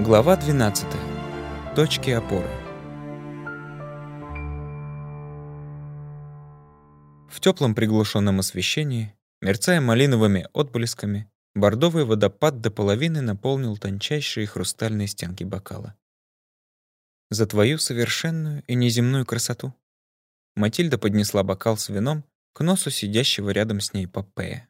Глава 12. Точки опоры. В теплом приглушенном освещении, мерцая малиновыми отблесками, бордовый водопад до половины наполнил тончайшие хрустальные стенки бокала. «За твою совершенную и неземную красоту!» Матильда поднесла бокал с вином к носу сидящего рядом с ней Попея.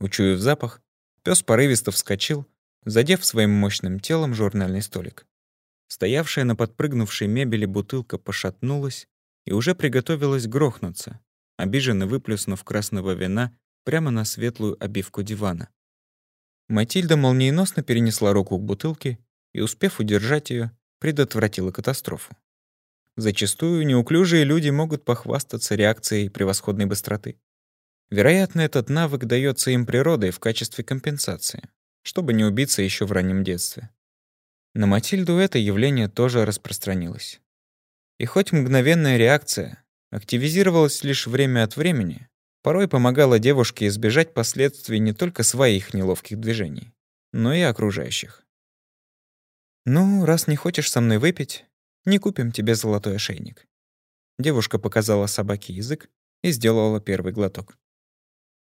Учуяв запах, пес порывисто вскочил, задев своим мощным телом журнальный столик. Стоявшая на подпрыгнувшей мебели бутылка пошатнулась и уже приготовилась грохнуться, обиженно выплюснув красного вина прямо на светлую обивку дивана. Матильда молниеносно перенесла руку к бутылке и, успев удержать ее, предотвратила катастрофу. Зачастую неуклюжие люди могут похвастаться реакцией превосходной быстроты. Вероятно, этот навык дается им природой в качестве компенсации чтобы не убиться еще в раннем детстве. На Матильду это явление тоже распространилось. И хоть мгновенная реакция активизировалась лишь время от времени, порой помогала девушке избежать последствий не только своих неловких движений, но и окружающих. «Ну, раз не хочешь со мной выпить, не купим тебе золотой ошейник». Девушка показала собаке язык и сделала первый глоток.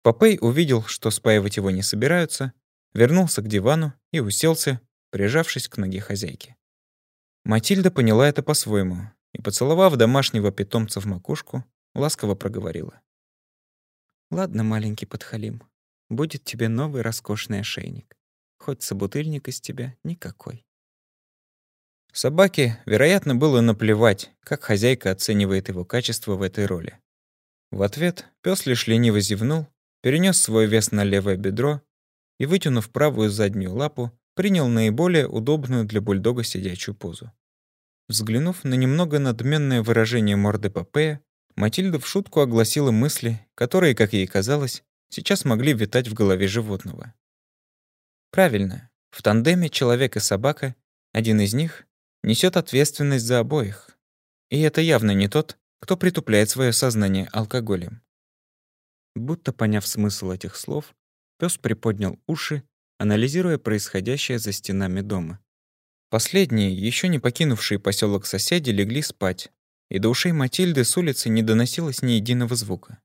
Попей увидел, что спаивать его не собираются, вернулся к дивану и уселся, прижавшись к ноге хозяйки. Матильда поняла это по-своему и, поцеловав домашнего питомца в макушку, ласково проговорила. «Ладно, маленький подхалим, будет тебе новый роскошный ошейник. Хоть собутыльник из тебя никакой». Собаке, вероятно, было наплевать, как хозяйка оценивает его качество в этой роли. В ответ пес лишь лениво зевнул, перенес свой вес на левое бедро и, вытянув правую заднюю лапу, принял наиболее удобную для бульдога сидячую позу. Взглянув на немного надменное выражение морды Попея, Матильда в шутку огласила мысли, которые, как ей казалось, сейчас могли витать в голове животного. Правильно, в тандеме человек и собака, один из них несет ответственность за обоих. И это явно не тот, кто притупляет свое сознание алкоголем. Будто поняв смысл этих слов, Пес приподнял уши, анализируя происходящее за стенами дома. Последние, еще не покинувшие поселок соседи, легли спать, и до ушей Матильды с улицы не доносилось ни единого звука.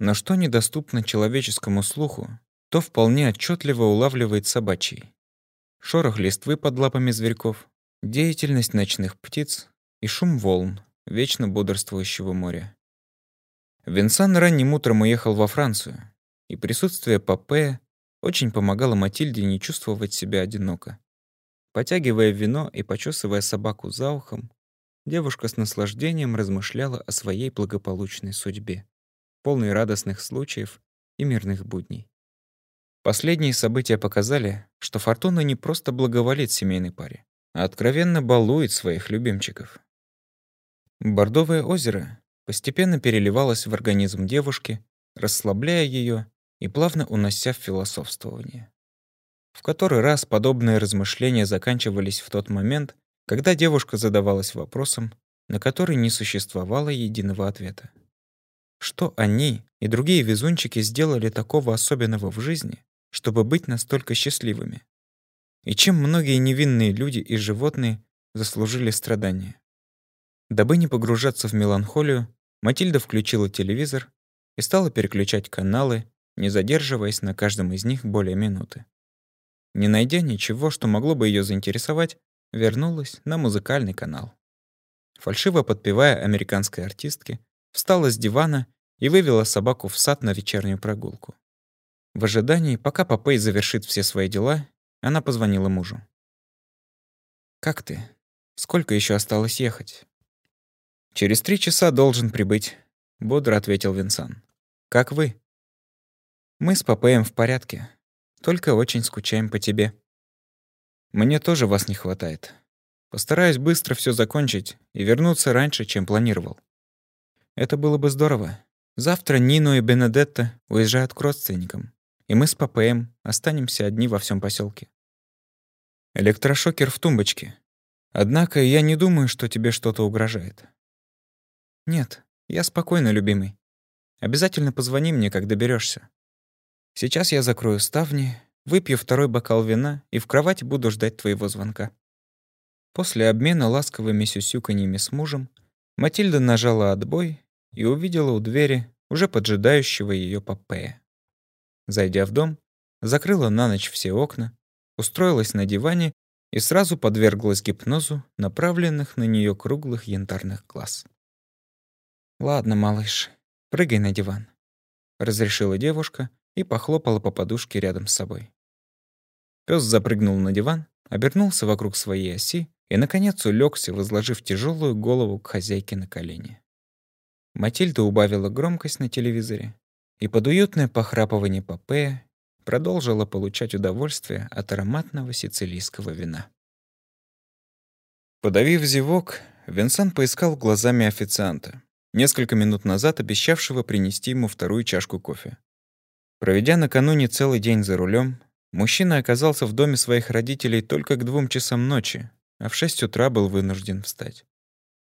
Но что недоступно человеческому слуху, то вполне отчетливо улавливает собачий. Шорох листвы под лапами зверьков, деятельность ночных птиц и шум волн, вечно бодрствующего моря. Винсан ранним утром уехал во Францию, и присутствие Папе очень помогало Матильде не чувствовать себя одиноко. Потягивая вино и почесывая собаку за ухом, девушка с наслаждением размышляла о своей благополучной судьбе, полной радостных случаев и мирных будней. Последние события показали, что Фортуна не просто благоволит семейной паре, а откровенно балует своих любимчиков. Бордовое озеро постепенно переливалось в организм девушки, расслабляя ее и плавно унося в философствование. В который раз подобные размышления заканчивались в тот момент, когда девушка задавалась вопросом, на который не существовало единого ответа. Что они и другие везунчики сделали такого особенного в жизни, чтобы быть настолько счастливыми? И чем многие невинные люди и животные заслужили страдания? Дабы не погружаться в меланхолию, Матильда включила телевизор и стала переключать каналы, не задерживаясь на каждом из них более минуты. Не найдя ничего, что могло бы ее заинтересовать, вернулась на музыкальный канал. Фальшиво подпевая американской артистке, встала с дивана и вывела собаку в сад на вечернюю прогулку. В ожидании, пока Попей завершит все свои дела, она позвонила мужу. «Как ты? Сколько еще осталось ехать?» «Через три часа должен прибыть», — бодро ответил Винсан. «Как вы?» Мы с Попеем в порядке. Только очень скучаем по тебе. Мне тоже вас не хватает. Постараюсь быстро все закончить и вернуться раньше, чем планировал. Это было бы здорово. Завтра Нино и Бенедетта уезжают к родственникам, и мы с Попеем останемся одни во всем поселке. Электрошокер в тумбочке. Однако я не думаю, что тебе что-то угрожает. Нет, я спокойно, любимый. Обязательно позвони мне, как доберешься. Сейчас я закрою ставни, выпью второй бокал вина и в кровать буду ждать твоего звонка». После обмена ласковыми сюсюканьями с мужем Матильда нажала отбой и увидела у двери уже поджидающего ее Попея. Зайдя в дом, закрыла на ночь все окна, устроилась на диване и сразу подверглась гипнозу направленных на нее круглых янтарных глаз. «Ладно, малыш, прыгай на диван», — разрешила девушка и похлопала по подушке рядом с собой. Пёс запрыгнул на диван, обернулся вокруг своей оси и, наконец, улегся, возложив тяжелую голову к хозяйке на колени. Матильда убавила громкость на телевизоре и под уютное похрапывание Попея продолжила получать удовольствие от ароматного сицилийского вина. Подавив зевок, Винсан поискал глазами официанта, несколько минут назад обещавшего принести ему вторую чашку кофе. Проведя накануне целый день за рулем, мужчина оказался в доме своих родителей только к двум часам ночи, а в шесть утра был вынужден встать.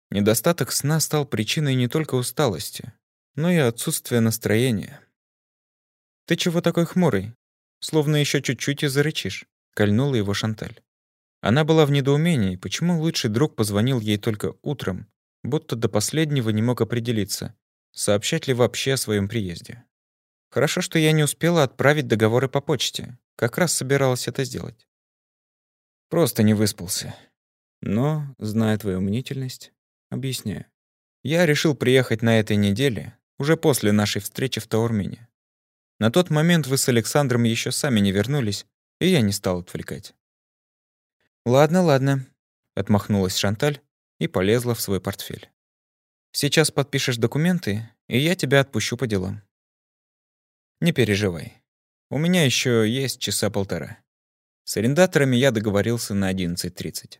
Недостаток сна стал причиной не только усталости, но и отсутствия настроения. «Ты чего такой хмурый? Словно еще чуть-чуть и зарычишь», — кольнула его Шанталь. Она была в недоумении, почему лучший друг позвонил ей только утром, будто до последнего не мог определиться, сообщать ли вообще о своем приезде. Хорошо, что я не успела отправить договоры по почте. Как раз собиралась это сделать. Просто не выспался. Но, зная твою мнительность, объясняю. Я решил приехать на этой неделе, уже после нашей встречи в Таурмине. На тот момент вы с Александром еще сами не вернулись, и я не стал отвлекать. «Ладно, ладно», — отмахнулась Шанталь и полезла в свой портфель. «Сейчас подпишешь документы, и я тебя отпущу по делам». Не переживай. У меня еще есть часа полтора. С арендаторами я договорился на 11.30.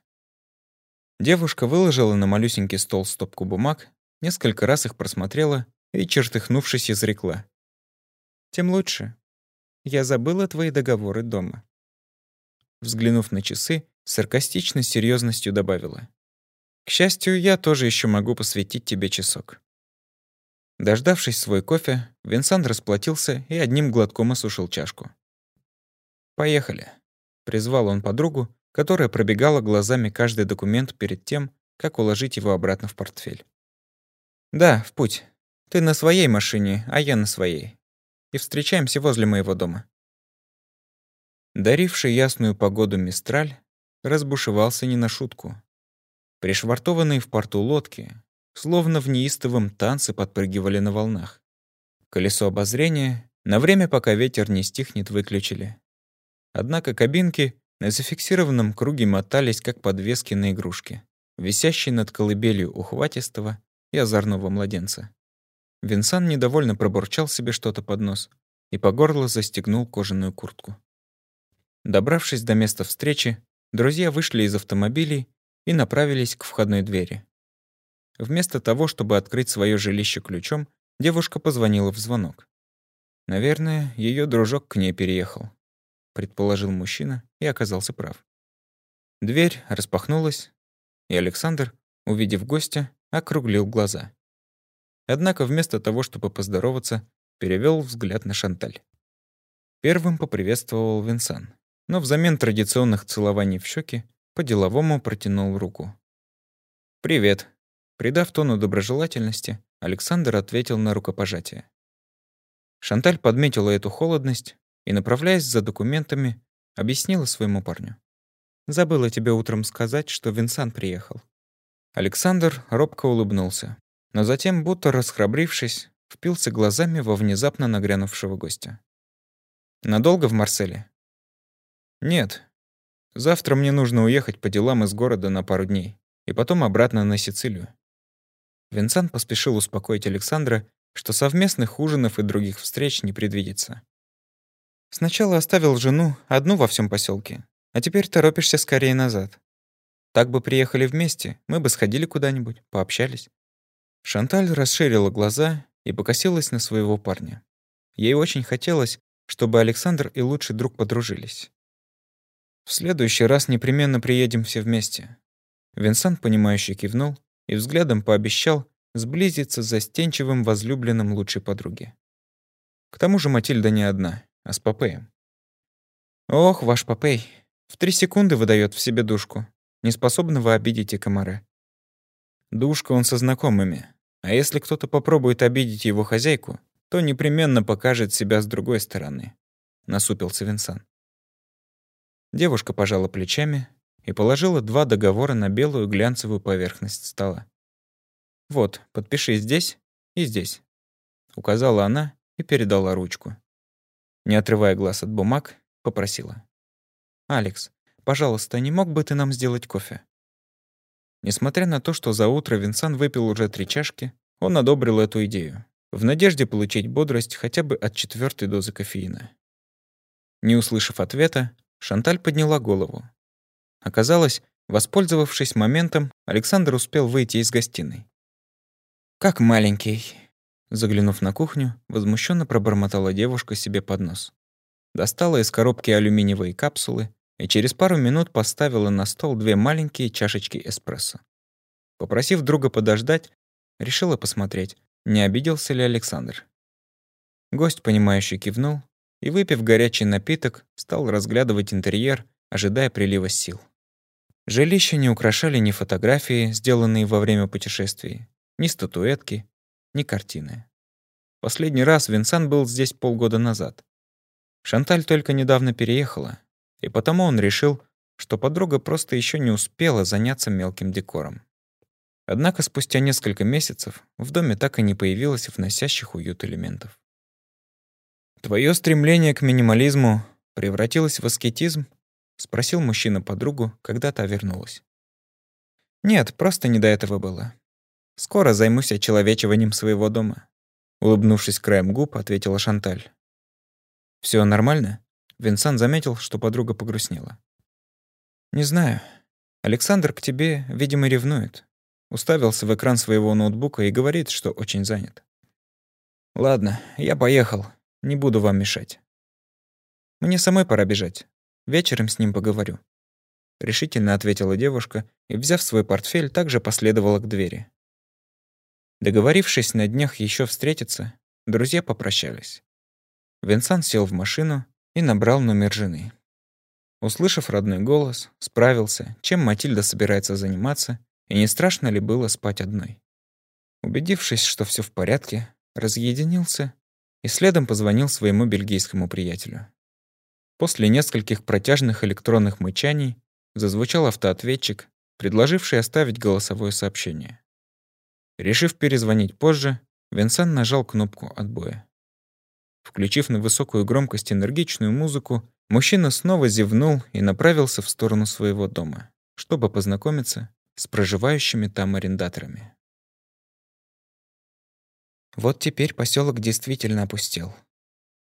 Девушка выложила на малюсенький стол стопку бумаг, несколько раз их просмотрела и, чертыхнувшись, изрекла. «Тем лучше. Я забыла твои договоры дома». Взглянув на часы, саркастичной серьезностью добавила. «К счастью, я тоже еще могу посвятить тебе часок». Дождавшись свой кофе, Винсент расплатился и одним глотком осушил чашку. «Поехали», — призвал он подругу, которая пробегала глазами каждый документ перед тем, как уложить его обратно в портфель. «Да, в путь. Ты на своей машине, а я на своей. И встречаемся возле моего дома». Даривший ясную погоду Мистраль разбушевался не на шутку. Пришвартованные в порту лодки, словно в неистовом танце подпрыгивали на волнах. Колесо обозрения на время, пока ветер не стихнет, выключили. Однако кабинки на зафиксированном круге мотались, как подвески на игрушке, висящие над колыбелью ухватистого и озорного младенца. Винсан недовольно пробурчал себе что-то под нос и по горло застегнул кожаную куртку. Добравшись до места встречи, друзья вышли из автомобилей и направились к входной двери. Вместо того, чтобы открыть свое жилище ключом, девушка позвонила в звонок. Наверное, ее дружок к ней переехал, предположил мужчина и оказался прав. Дверь распахнулась, и Александр, увидев гостя, округлил глаза. Однако вместо того, чтобы поздороваться, перевел взгляд на Шанталь. Первым поприветствовал Винсан, но взамен традиционных целований в щеки по-деловому протянул руку. «Привет», Придав тону доброжелательности, Александр ответил на рукопожатие. Шанталь подметила эту холодность и, направляясь за документами, объяснила своему парню. «Забыла тебе утром сказать, что Винсан приехал». Александр робко улыбнулся, но затем, будто расхрабрившись, впился глазами во внезапно нагрянувшего гостя. «Надолго в Марселе?» «Нет. Завтра мне нужно уехать по делам из города на пару дней и потом обратно на Сицилию. Винсент поспешил успокоить Александра, что совместных ужинов и других встреч не предвидится. Сначала оставил жену одну во всем поселке, а теперь торопишься скорее назад. Так бы приехали вместе, мы бы сходили куда-нибудь, пообщались. Шанталь расширила глаза и покосилась на своего парня. Ей очень хотелось, чтобы Александр и лучший друг подружились. В следующий раз непременно приедем все вместе. Винсент, понимающе кивнул и взглядом пообещал сблизиться с застенчивым возлюбленным лучшей подруги. К тому же Матильда не одна, а с Попеем. Ох, ваш Попей, в три секунды выдает в себе душку, неспособного обидеть и комары. Душка он со знакомыми, а если кто-то попробует обидеть его хозяйку, то непременно покажет себя с другой стороны. Насупился Винсан. Девушка пожала плечами и положила два договора на белую глянцевую поверхность стола. «Вот, подпиши здесь и здесь», — указала она и передала ручку. Не отрывая глаз от бумаг, попросила. «Алекс, пожалуйста, не мог бы ты нам сделать кофе?» Несмотря на то, что за утро Винсан выпил уже три чашки, он одобрил эту идею, в надежде получить бодрость хотя бы от четвертой дозы кофеина. Не услышав ответа, Шанталь подняла голову. Оказалось, воспользовавшись моментом, Александр успел выйти из гостиной. «Как маленький!» Заглянув на кухню, возмущенно пробормотала девушка себе под нос. Достала из коробки алюминиевые капсулы и через пару минут поставила на стол две маленькие чашечки эспрессо. Попросив друга подождать, решила посмотреть, не обиделся ли Александр. Гость, понимающий, кивнул и, выпив горячий напиток, стал разглядывать интерьер, ожидая прилива сил. Жилище не украшали ни фотографии, сделанные во время путешествий, ни статуэтки, ни картины. Последний раз Винсан был здесь полгода назад. Шанталь только недавно переехала, и потому он решил, что подруга просто еще не успела заняться мелким декором. Однако спустя несколько месяцев в доме так и не появилось вносящих уют элементов. «Твое стремление к минимализму превратилось в аскетизм?» — спросил мужчина подругу, когда та вернулась. «Нет, просто не до этого было. Скоро займусь очеловечиванием своего дома», — улыбнувшись краем губ, ответила Шанталь. Все нормально?» Винсан заметил, что подруга погрустнела. «Не знаю. Александр к тебе, видимо, ревнует. Уставился в экран своего ноутбука и говорит, что очень занят. Ладно, я поехал. Не буду вам мешать. Мне самой пора бежать. Вечером с ним поговорю. Решительно ответила девушка и, взяв свой портфель, также последовала к двери. Договорившись на днях еще встретиться, друзья попрощались. Винсан сел в машину и набрал номер жены. Услышав родной голос, справился, чем Матильда собирается заниматься и не страшно ли было спать одной. Убедившись, что все в порядке, разъединился и следом позвонил своему бельгийскому приятелю. После нескольких протяжных электронных мычаний зазвучал автоответчик, предложивший оставить голосовое сообщение. Решив перезвонить позже, Винсан нажал кнопку отбоя. Включив на высокую громкость энергичную музыку, мужчина снова зевнул и направился в сторону своего дома, чтобы познакомиться с проживающими там арендаторами. Вот теперь поселок действительно опустел,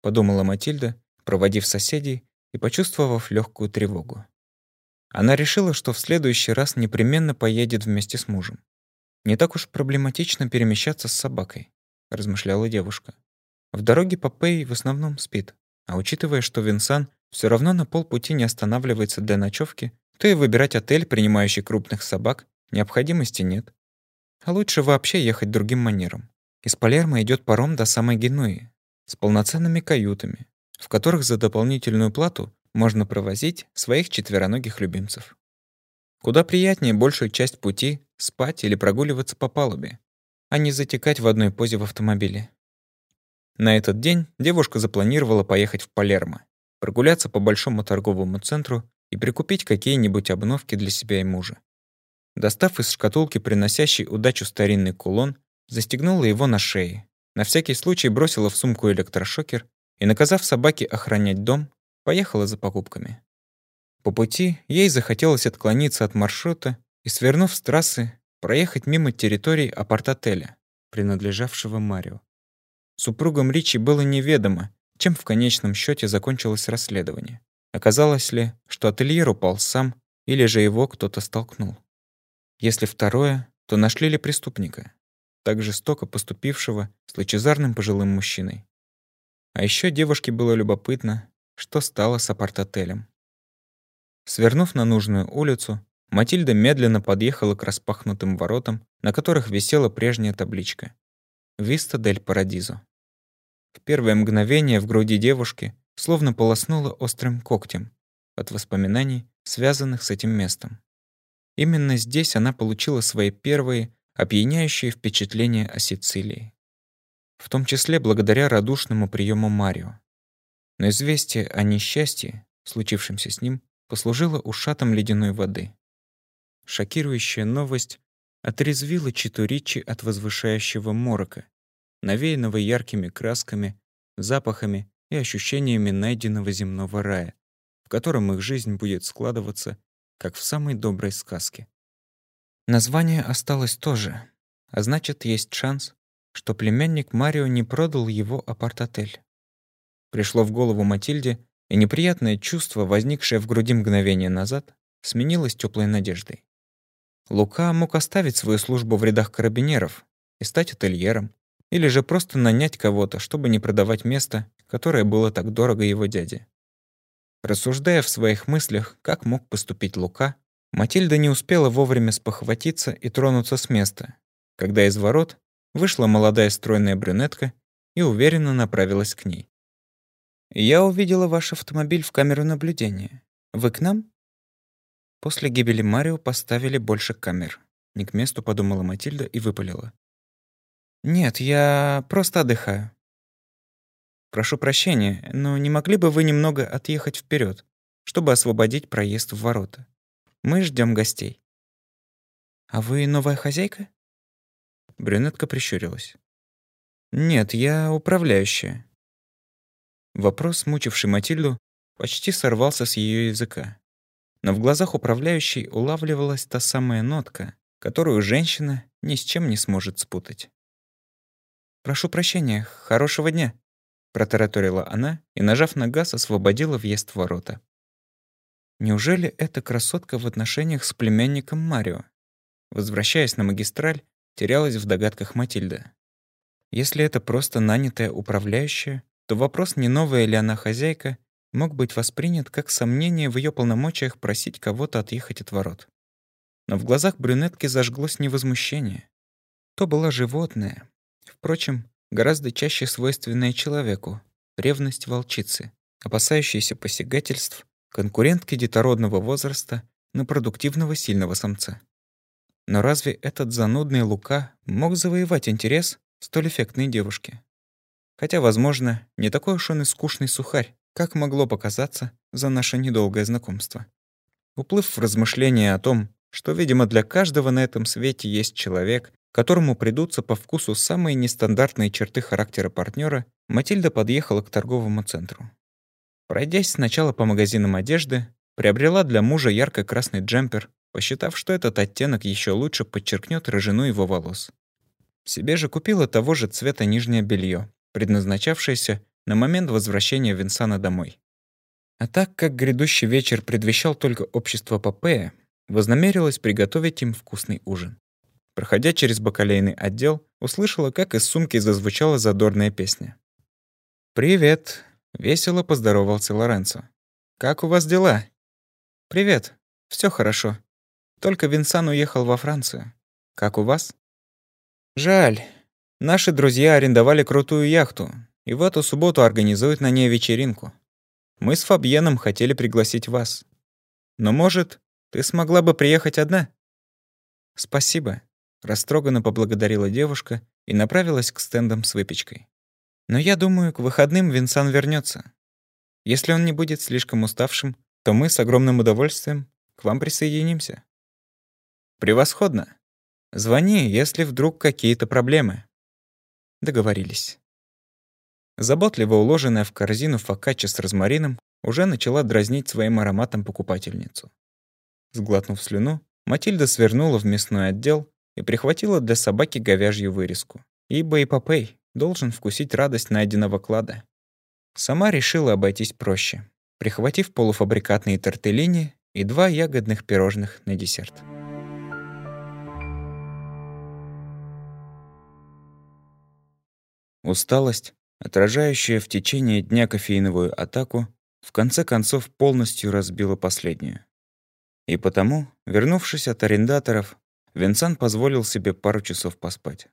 подумала Матильда, проводив соседей и почувствовав легкую тревогу. Она решила, что в следующий раз непременно поедет вместе с мужем. Не так уж проблематично перемещаться с собакой, размышляла девушка. В дороге Попей в основном спит, а учитывая, что Винсан все равно на полпути не останавливается для ночевки, то и выбирать отель, принимающий крупных собак, необходимости нет. А лучше вообще ехать другим манером. Из Палермо идет паром до самой Генуи с полноценными каютами, в которых за дополнительную плату можно провозить своих четвероногих любимцев. Куда приятнее большую часть пути спать или прогуливаться по палубе, а не затекать в одной позе в автомобиле. На этот день девушка запланировала поехать в Палермо, прогуляться по большому торговому центру и прикупить какие-нибудь обновки для себя и мужа. Достав из шкатулки приносящий удачу старинный кулон, застегнула его на шее, на всякий случай бросила в сумку электрошокер и, наказав собаке охранять дом, поехала за покупками. По пути ей захотелось отклониться от маршрута и, свернув с трассы, проехать мимо территории апарт-отеля, принадлежавшего Марио. Супругам Ричи было неведомо, чем в конечном счете закончилось расследование. Оказалось ли, что ательер упал сам, или же его кто-то столкнул? Если второе, то нашли ли преступника, так жестоко поступившего с лучезарным пожилым мужчиной? А еще девушке было любопытно, что стало с апарт-отелем. Свернув на нужную улицу, Матильда медленно подъехала к распахнутым воротам, на которых висела прежняя табличка «Виста дель Парадизо». В первое мгновение в груди девушки словно полоснуло острым когтем от воспоминаний, связанных с этим местом. Именно здесь она получила свои первые опьяняющие впечатления о Сицилии. В том числе благодаря радушному приему Марио. Но известие о несчастье, случившемся с ним, послужило ушатом ледяной воды. Шокирующая новость отрезвила Читуричи от возвышающего морока, навеянного яркими красками, запахами и ощущениями найденного земного рая, в котором их жизнь будет складываться, как в самой доброй сказке. Название осталось тоже, а значит, есть шанс, что племянник Марио не продал его апарт-отель. Пришло в голову Матильде, и неприятное чувство, возникшее в груди мгновение назад, сменилось теплой надеждой. Лука мог оставить свою службу в рядах карабинеров и стать ательером, или же просто нанять кого-то, чтобы не продавать место, которое было так дорого его дяде. Рассуждая в своих мыслях, как мог поступить Лука, Матильда не успела вовремя спохватиться и тронуться с места, когда из ворот вышла молодая стройная брюнетка и уверенно направилась к ней. «Я увидела ваш автомобиль в камеру наблюдения. Вы к нам?» После гибели Марио поставили больше камер. Не к месту подумала Матильда и выпалила. «Нет, я просто отдыхаю». «Прошу прощения, но не могли бы вы немного отъехать вперед, чтобы освободить проезд в ворота? Мы ждем гостей». «А вы новая хозяйка?» Брюнетка прищурилась. «Нет, я управляющая». Вопрос, мучивший Матильду, почти сорвался с ее языка но в глазах управляющей улавливалась та самая нотка, которую женщина ни с чем не сможет спутать. «Прошу прощения, хорошего дня», — протараторила она и, нажав на газ, освободила въезд в ворота. Неужели эта красотка в отношениях с племянником Марио? Возвращаясь на магистраль, терялась в догадках Матильда. Если это просто нанятая управляющая, то вопрос, не новая ли она хозяйка, мог быть воспринят как сомнение в ее полномочиях просить кого-то отъехать от ворот. Но в глазах брюнетки зажглось невозмущение. То была животное, впрочем, гораздо чаще свойственное человеку, ревность волчицы, опасающейся посягательств конкурентки детородного возраста на продуктивного сильного самца. Но разве этот занудный Лука мог завоевать интерес столь эффектной девушки? Хотя, возможно, не такой уж он и скучный сухарь, как могло показаться за наше недолгое знакомство. Уплыв в размышления о том, что, видимо, для каждого на этом свете есть человек, которому придутся по вкусу самые нестандартные черты характера партнера, Матильда подъехала к торговому центру. Пройдясь сначала по магазинам одежды, приобрела для мужа ярко-красный джемпер, посчитав, что этот оттенок еще лучше подчеркнет рыжину его волос. Себе же купила того же цвета нижнее белье, предназначавшееся на момент возвращения Винсана домой. А так как грядущий вечер предвещал только общество Попея, вознамерилась приготовить им вкусный ужин. Проходя через бакалейный отдел, услышала, как из сумки зазвучала задорная песня. «Привет!» — весело поздоровался Лоренцо. «Как у вас дела?» «Привет. Все хорошо. Только Винсан уехал во Францию. Как у вас?» «Жаль. Наши друзья арендовали крутую яхту, и в эту субботу организуют на ней вечеринку. Мы с Фабьеном хотели пригласить вас. Но, может, ты смогла бы приехать одна?» «Спасибо», — растроганно поблагодарила девушка и направилась к стендам с выпечкой. «Но я думаю, к выходным Винсан вернется. Если он не будет слишком уставшим, то мы с огромным удовольствием к вам присоединимся». «Превосходно. Звони, если вдруг какие-то проблемы». Договорились. Заботливо уложенная в корзину фокачча с розмарином уже начала дразнить своим ароматом покупательницу. Сглотнув слюну, Матильда свернула в мясной отдел и прихватила для собаки говяжью вырезку. Ибо и Попей должен вкусить радость найденного клада. Сама решила обойтись проще, прихватив полуфабрикатные тортеллини и два ягодных пирожных на десерт. Усталость отражающая в течение дня кофеиновую атаку, в конце концов полностью разбила последнюю. И потому, вернувшись от арендаторов, Винсан позволил себе пару часов поспать.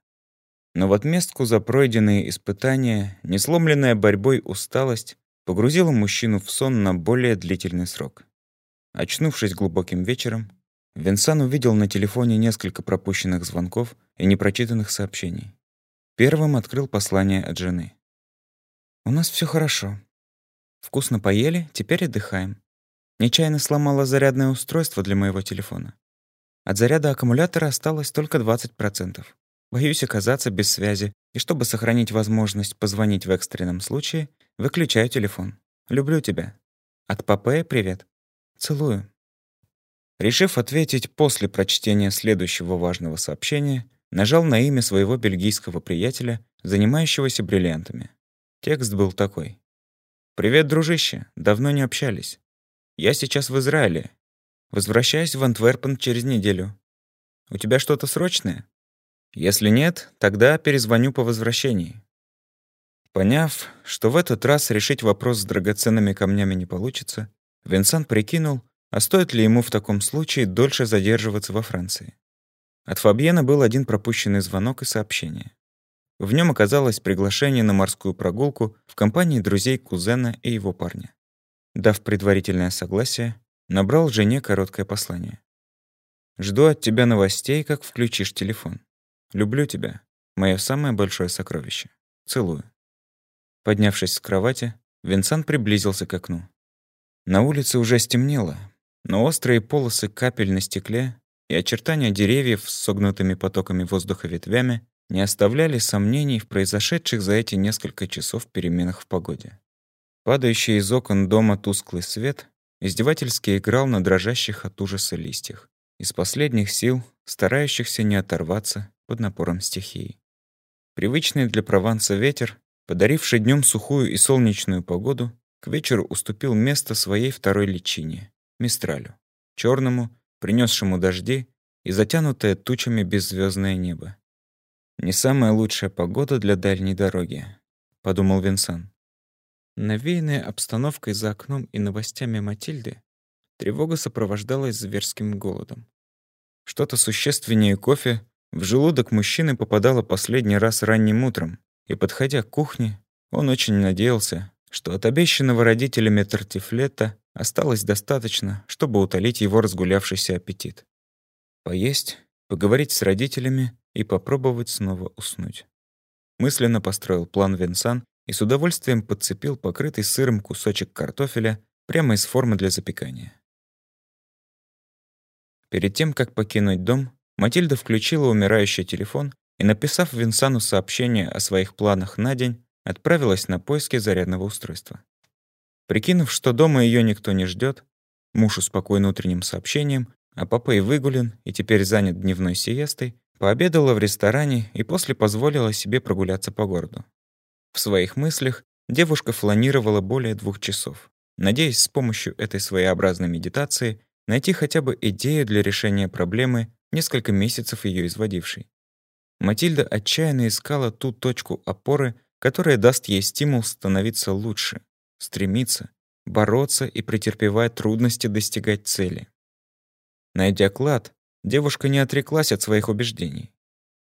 Но в отместку за пройденные испытания, несломленная борьбой усталость погрузила мужчину в сон на более длительный срок. Очнувшись глубоким вечером, Винсан увидел на телефоне несколько пропущенных звонков и непрочитанных сообщений. Первым открыл послание от жены. «У нас все хорошо. Вкусно поели, теперь отдыхаем. Нечаянно сломала зарядное устройство для моего телефона. От заряда аккумулятора осталось только 20%. Боюсь оказаться без связи, и чтобы сохранить возможность позвонить в экстренном случае, выключаю телефон. Люблю тебя. От папы привет. Целую. Решив ответить после прочтения следующего важного сообщения, нажал на имя своего бельгийского приятеля, занимающегося бриллиантами. Текст был такой. «Привет, дружище. Давно не общались. Я сейчас в Израиле. Возвращаюсь в Антверпен через неделю. У тебя что-то срочное? Если нет, тогда перезвоню по возвращении». Поняв, что в этот раз решить вопрос с драгоценными камнями не получится, Винсан прикинул, а стоит ли ему в таком случае дольше задерживаться во Франции. От Фабьена был один пропущенный звонок и сообщение. В нем оказалось приглашение на морскую прогулку в компании друзей кузена и его парня. Дав предварительное согласие, набрал жене короткое послание. «Жду от тебя новостей, как включишь телефон. Люблю тебя, мое самое большое сокровище. Целую». Поднявшись с кровати, Винсан приблизился к окну. На улице уже стемнело, но острые полосы капель на стекле и очертания деревьев с согнутыми потоками воздуха ветвями не оставляли сомнений в произошедших за эти несколько часов переменах в погоде. Падающий из окон дома тусклый свет издевательски играл на дрожащих от ужаса листьях, из последних сил старающихся не оторваться под напором стихии. Привычный для Прованса ветер, подаривший днем сухую и солнечную погоду, к вечеру уступил место своей второй личине — Мистралю, черному, принесшему дожди и затянутое тучами беззвездное небо. «Не самая лучшая погода для дальней дороги», — подумал Винсан. Навеянная обстановкой за окном и новостями Матильды, тревога сопровождалась зверским голодом. Что-то существеннее кофе в желудок мужчины попадало последний раз ранним утром, и, подходя к кухне, он очень надеялся, что от обещанного родителями тортифлета осталось достаточно, чтобы утолить его разгулявшийся аппетит. Поесть, поговорить с родителями и попробовать снова уснуть. Мысленно построил план Винсан и с удовольствием подцепил покрытый сыром кусочек картофеля прямо из формы для запекания. Перед тем, как покинуть дом, Матильда включила умирающий телефон и, написав Винсану сообщение о своих планах на день, отправилась на поиски зарядного устройства. Прикинув, что дома ее никто не ждет, муж успокоен утренним сообщением, а папа и выгулен и теперь занят дневной сиестой, пообедала в ресторане и после позволила себе прогуляться по городу. В своих мыслях девушка фланировала более двух часов, надеясь с помощью этой своеобразной медитации найти хотя бы идею для решения проблемы, несколько месяцев ее изводившей. Матильда отчаянно искала ту точку опоры, которая даст ей стимул становиться лучше, стремиться, бороться и претерпевая трудности достигать цели. Найдя клад, девушка не отреклась от своих убеждений.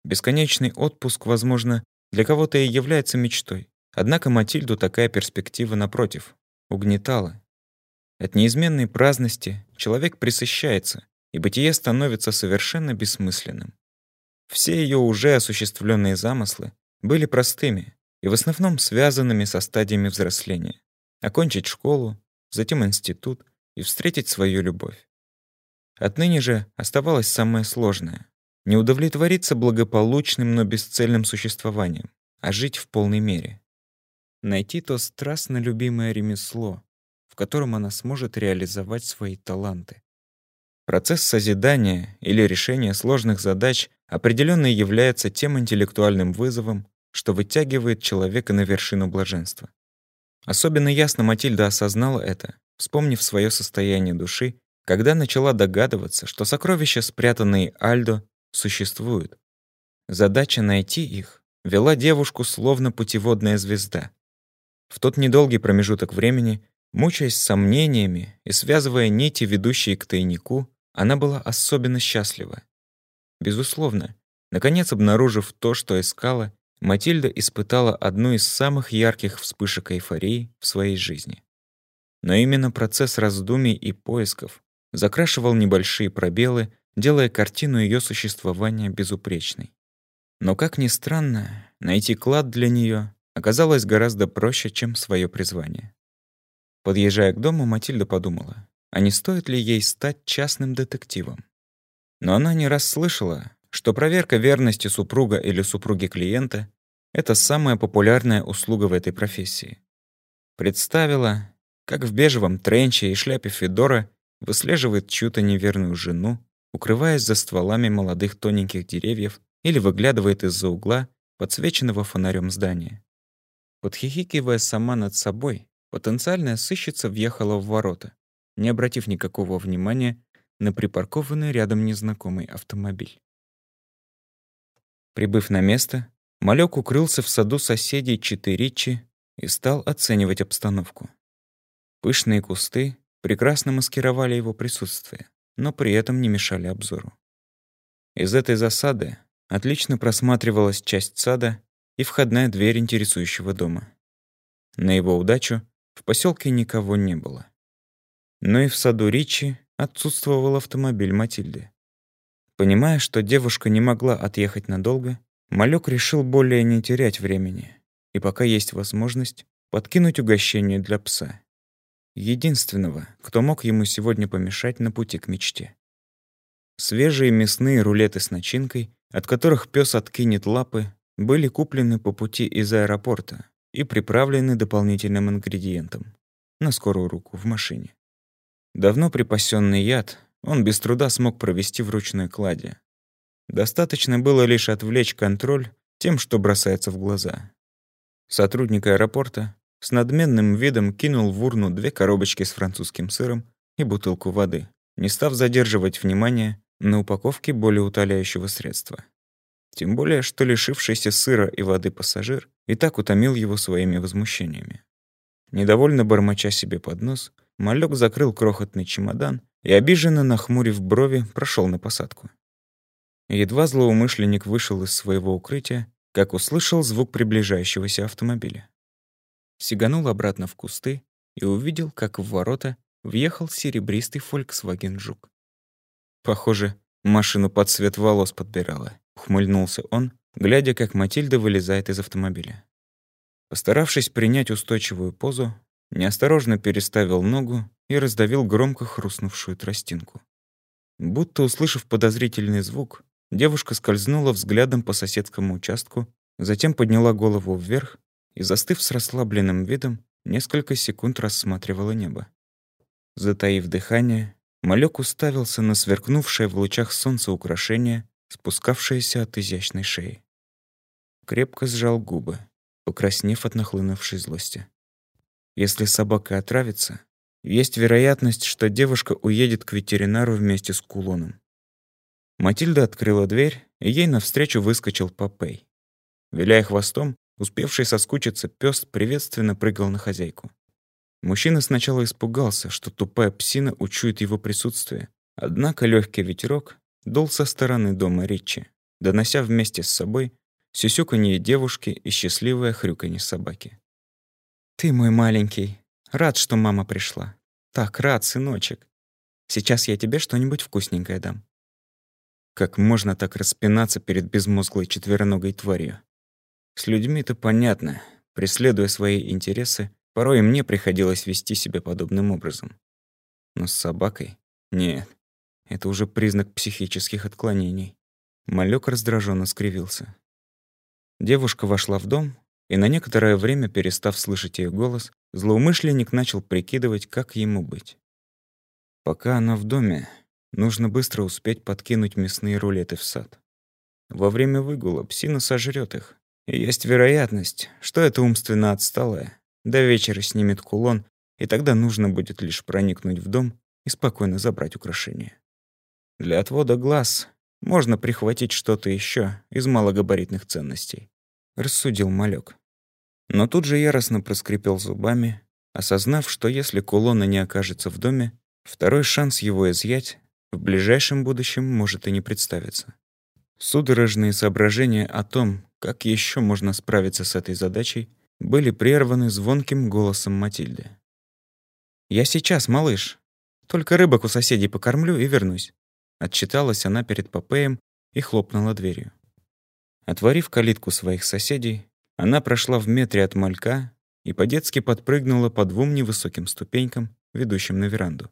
Бесконечный отпуск, возможно, для кого-то и является мечтой. Однако Матильду такая перспектива, напротив, угнетала. От неизменной праздности человек присыщается, и бытие становится совершенно бессмысленным. Все ее уже осуществленные замыслы были простыми и в основном связанными со стадиями взросления. Окончить школу, затем институт и встретить свою любовь. Отныне же оставалось самое сложное — не удовлетвориться благополучным, но бесцельным существованием, а жить в полной мере. Найти то страстно любимое ремесло, в котором она сможет реализовать свои таланты. Процесс созидания или решения сложных задач определенно является тем интеллектуальным вызовом, что вытягивает человека на вершину блаженства. Особенно ясно Матильда осознала это, вспомнив свое состояние души, когда начала догадываться, что сокровища, спрятанные Альдо, существуют. Задача найти их вела девушку словно путеводная звезда. В тот недолгий промежуток времени, мучаясь сомнениями и связывая нити, ведущие к тайнику, она была особенно счастлива. Безусловно, наконец обнаружив то, что искала, Матильда испытала одну из самых ярких вспышек эйфории в своей жизни. Но именно процесс раздумий и поисков закрашивал небольшие пробелы, делая картину ее существования безупречной. Но, как ни странно, найти клад для нее оказалось гораздо проще, чем свое призвание. Подъезжая к дому, Матильда подумала, а не стоит ли ей стать частным детективом. Но она не раз слышала, что проверка верности супруга или супруги клиента — это самая популярная услуга в этой профессии. Представила, как в бежевом тренче и шляпе Федора выслеживает чью-то неверную жену, укрываясь за стволами молодых тоненьких деревьев или выглядывает из-за угла, подсвеченного фонарем здания. Подхихикивая сама над собой, потенциальная сыщица въехала в ворота, не обратив никакого внимания на припаркованный рядом незнакомый автомобиль. Прибыв на место, малек укрылся в саду соседей Читеричи и стал оценивать обстановку. Пышные кусты прекрасно маскировали его присутствие, но при этом не мешали обзору. Из этой засады отлично просматривалась часть сада и входная дверь интересующего дома. На его удачу в поселке никого не было. Но и в саду Ричи отсутствовал автомобиль Матильды. Понимая, что девушка не могла отъехать надолго, Малек решил более не терять времени и пока есть возможность подкинуть угощение для пса единственного, кто мог ему сегодня помешать на пути к мечте. Свежие мясные рулеты с начинкой, от которых пес откинет лапы, были куплены по пути из аэропорта и приправлены дополнительным ингредиентом на скорую руку в машине. Давно припасенный яд он без труда смог провести в ручной кладе. Достаточно было лишь отвлечь контроль тем, что бросается в глаза. Сотрудник аэропорта с надменным видом кинул в урну две коробочки с французским сыром и бутылку воды, не став задерживать внимание на упаковке более утоляющего средства. Тем более, что лишившийся сыра и воды пассажир и так утомил его своими возмущениями. Недовольно бормоча себе под нос, малек закрыл крохотный чемодан и, обиженно нахмурив брови, прошел на посадку. Едва злоумышленник вышел из своего укрытия, как услышал звук приближающегося автомобиля сиганул обратно в кусты и увидел, как в ворота въехал серебристый Volkswagen Жук. Похоже, машину под цвет волос подбирала, ухмыльнулся он, глядя, как Матильда вылезает из автомобиля. Постаравшись принять устойчивую позу, неосторожно переставил ногу и раздавил громко хрустнувшую тростинку. Будто услышав подозрительный звук, девушка скользнула взглядом по соседскому участку, затем подняла голову вверх и, застыв с расслабленным видом, несколько секунд рассматривала небо. Затаив дыхание, малек уставился на сверкнувшее в лучах солнца украшение, спускавшееся от изящной шеи. Крепко сжал губы, покраснев от нахлынувшей злости. Если собака отравится, есть вероятность, что девушка уедет к ветеринару вместе с кулоном. Матильда открыла дверь, и ей навстречу выскочил Попей. Виляя хвостом, Успевший соскучиться пес приветственно прыгал на хозяйку. Мужчина сначала испугался, что тупая псина учует его присутствие. Однако легкий ветерок дул со стороны дома Ричи, донося вместе с собой сюсюканье девушки и счастливое хрюканье собаки. «Ты мой маленький. Рад, что мама пришла. Так рад, сыночек. Сейчас я тебе что-нибудь вкусненькое дам». Как можно так распинаться перед безмозглой четвероногой тварью? С людьми-то понятно. Преследуя свои интересы, порой и мне приходилось вести себя подобным образом. Но с собакой? Нет. Это уже признак психических отклонений. Малек раздраженно скривился. Девушка вошла в дом, и на некоторое время, перестав слышать ее голос, злоумышленник начал прикидывать, как ему быть. Пока она в доме, нужно быстро успеть подкинуть мясные рулеты в сад. Во время выгула псина сожрет их, есть вероятность, что это умственно отсталая. До вечера снимет кулон, и тогда нужно будет лишь проникнуть в дом и спокойно забрать украшения. Для отвода глаз можно прихватить что-то еще из малогабаритных ценностей, рассудил малек. Но тут же яростно проскрипел зубами, осознав, что если кулона не окажется в доме, второй шанс его изъять в ближайшем будущем может и не представиться. Судорожные соображения о том, как еще можно справиться с этой задачей, были прерваны звонким голосом Матильды. «Я сейчас, малыш. Только рыбок у соседей покормлю и вернусь». Отчиталась она перед Попеем и хлопнула дверью. Отворив калитку своих соседей, она прошла в метре от малька и по-детски подпрыгнула по двум невысоким ступенькам, ведущим на веранду.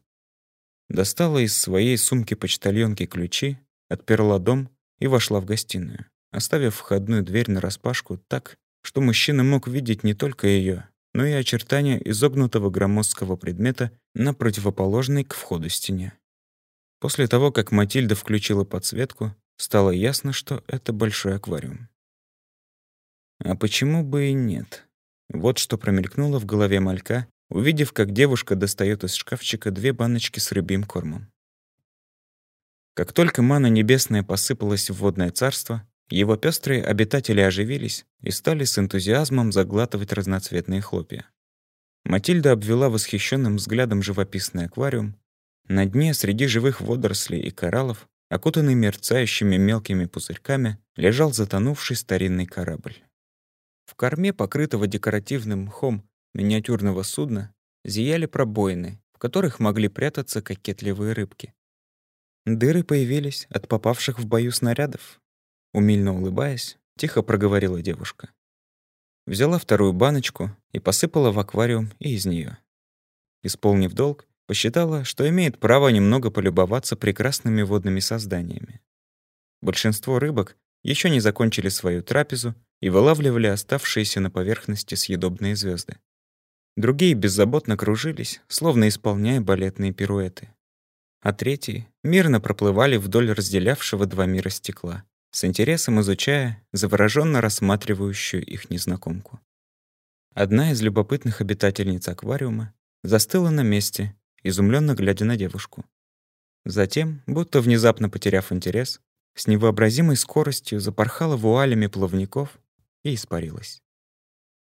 Достала из своей сумки почтальонки ключи, отперла дом и вошла в гостиную, оставив входную дверь нараспашку так, что мужчина мог видеть не только ее, но и очертания изогнутого громоздкого предмета на противоположной к входу стене. После того, как Матильда включила подсветку, стало ясно, что это большой аквариум. А почему бы и нет? Вот что промелькнуло в голове малька, увидев, как девушка достает из шкафчика две баночки с рыбьим кормом. Как только мана небесная посыпалась в водное царство, его пестрые обитатели оживились и стали с энтузиазмом заглатывать разноцветные хлопья. Матильда обвела восхищенным взглядом живописный аквариум. На дне среди живых водорослей и кораллов, окутанный мерцающими мелкими пузырьками, лежал затонувший старинный корабль. В корме, покрытого декоративным мхом миниатюрного судна, зияли пробоины, в которых могли прятаться кокетливые рыбки. Дыры появились от попавших в бою снарядов. Умильно улыбаясь, тихо проговорила девушка. Взяла вторую баночку и посыпала в аквариум и из нее. Исполнив долг, посчитала, что имеет право немного полюбоваться прекрасными водными созданиями. Большинство рыбок еще не закончили свою трапезу и вылавливали оставшиеся на поверхности съедобные звезды. Другие беззаботно кружились, словно исполняя балетные пируэты. А третьи мирно проплывали вдоль разделявшего два мира стекла, с интересом изучая завороженно рассматривающую их незнакомку. Одна из любопытных обитательниц аквариума застыла на месте, изумленно глядя на девушку. Затем, будто внезапно потеряв интерес, с невообразимой скоростью запорхала вуалями плавников и испарилась.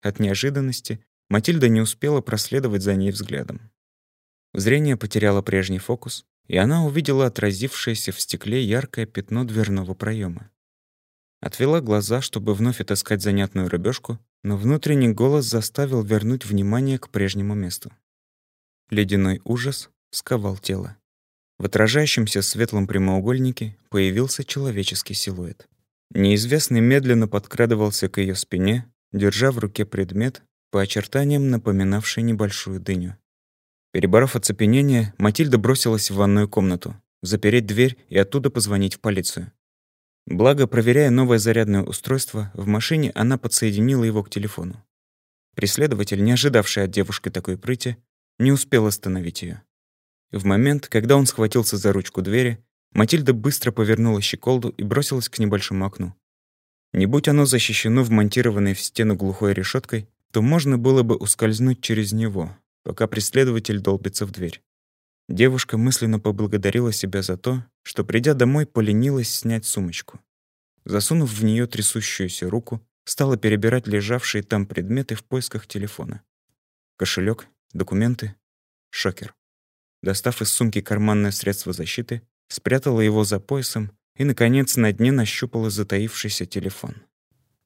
От неожиданности Матильда не успела проследовать за ней взглядом. Зрение потеряло прежний фокус, и она увидела отразившееся в стекле яркое пятно дверного проема. Отвела глаза, чтобы вновь отыскать занятную рыбешку, но внутренний голос заставил вернуть внимание к прежнему месту. Ледяной ужас сковал тело. В отражающемся светлом прямоугольнике появился человеческий силуэт. Неизвестный медленно подкрадывался к ее спине, держа в руке предмет, по очертаниям напоминавший небольшую дыню. Переборов оцепенение, Матильда бросилась в ванную комнату, запереть дверь и оттуда позвонить в полицию. Благо, проверяя новое зарядное устройство, в машине она подсоединила его к телефону. Преследователь, не ожидавший от девушки такой прыти, не успел остановить ее. В момент, когда он схватился за ручку двери, Матильда быстро повернула щеколду и бросилась к небольшому окну. Не будь оно защищено вмонтированной в стену глухой решеткой, то можно было бы ускользнуть через него, пока преследователь долбится в дверь. Девушка мысленно поблагодарила себя за то, что, придя домой, поленилась снять сумочку. Засунув в нее трясущуюся руку, стала перебирать лежавшие там предметы в поисках телефона. Кошелек, документы, шокер. Достав из сумки карманное средство защиты, спрятала его за поясом и, наконец, на дне нащупала затаившийся телефон.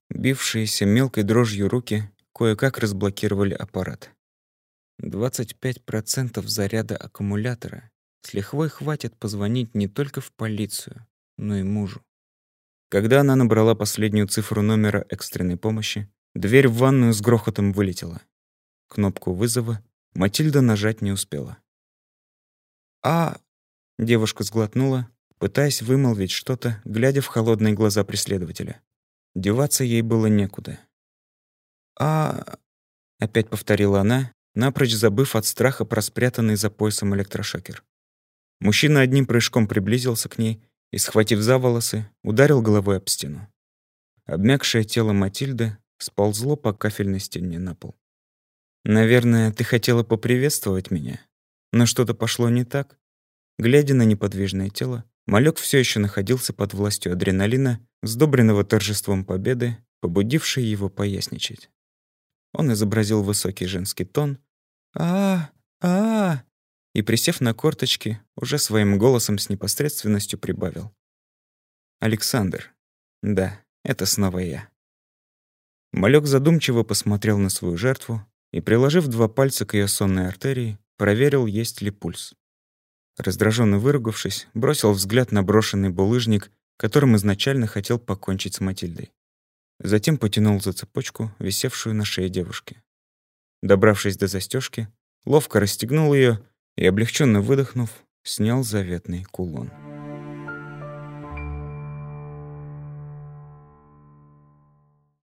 Бившиеся мелкой дрожью руки кое-как разблокировали аппарат. 25% заряда аккумулятора с лихвой хватит позвонить не только в полицию, но и мужу. Когда она набрала последнюю цифру номера экстренной помощи, дверь в ванную с грохотом вылетела. Кнопку вызова Матильда нажать не успела. «А...» Девушка сглотнула, пытаясь вымолвить что-то, глядя в холодные глаза преследователя. Деваться ей было некуда. «А...» — опять повторила она, напрочь забыв от страха про спрятанный за поясом электрошокер. Мужчина одним прыжком приблизился к ней и, схватив за волосы, ударил головой об стену. Обмякшее тело Матильды сползло по кафельной стене на пол. «Наверное, ты хотела поприветствовать меня, но что-то пошло не так?» Глядя на неподвижное тело, малек все еще находился под властью адреналина, сдобренного торжеством победы, побудившей его поясничать. Он изобразил высокий женский тон а а, -а, и, присев на корточки, уже своим голосом с непосредственностью прибавил. «Александр. Да, это снова я. Малек задумчиво посмотрел на свою жертву и, приложив два пальца к ее сонной артерии, проверил, есть ли пульс. Раздраженно выругавшись, бросил взгляд на брошенный булыжник, которым изначально хотел покончить с Матильдой. Затем потянул за цепочку, висевшую на шее девушки. Добравшись до застежки, ловко расстегнул ее и, облегченно выдохнув, снял заветный кулон.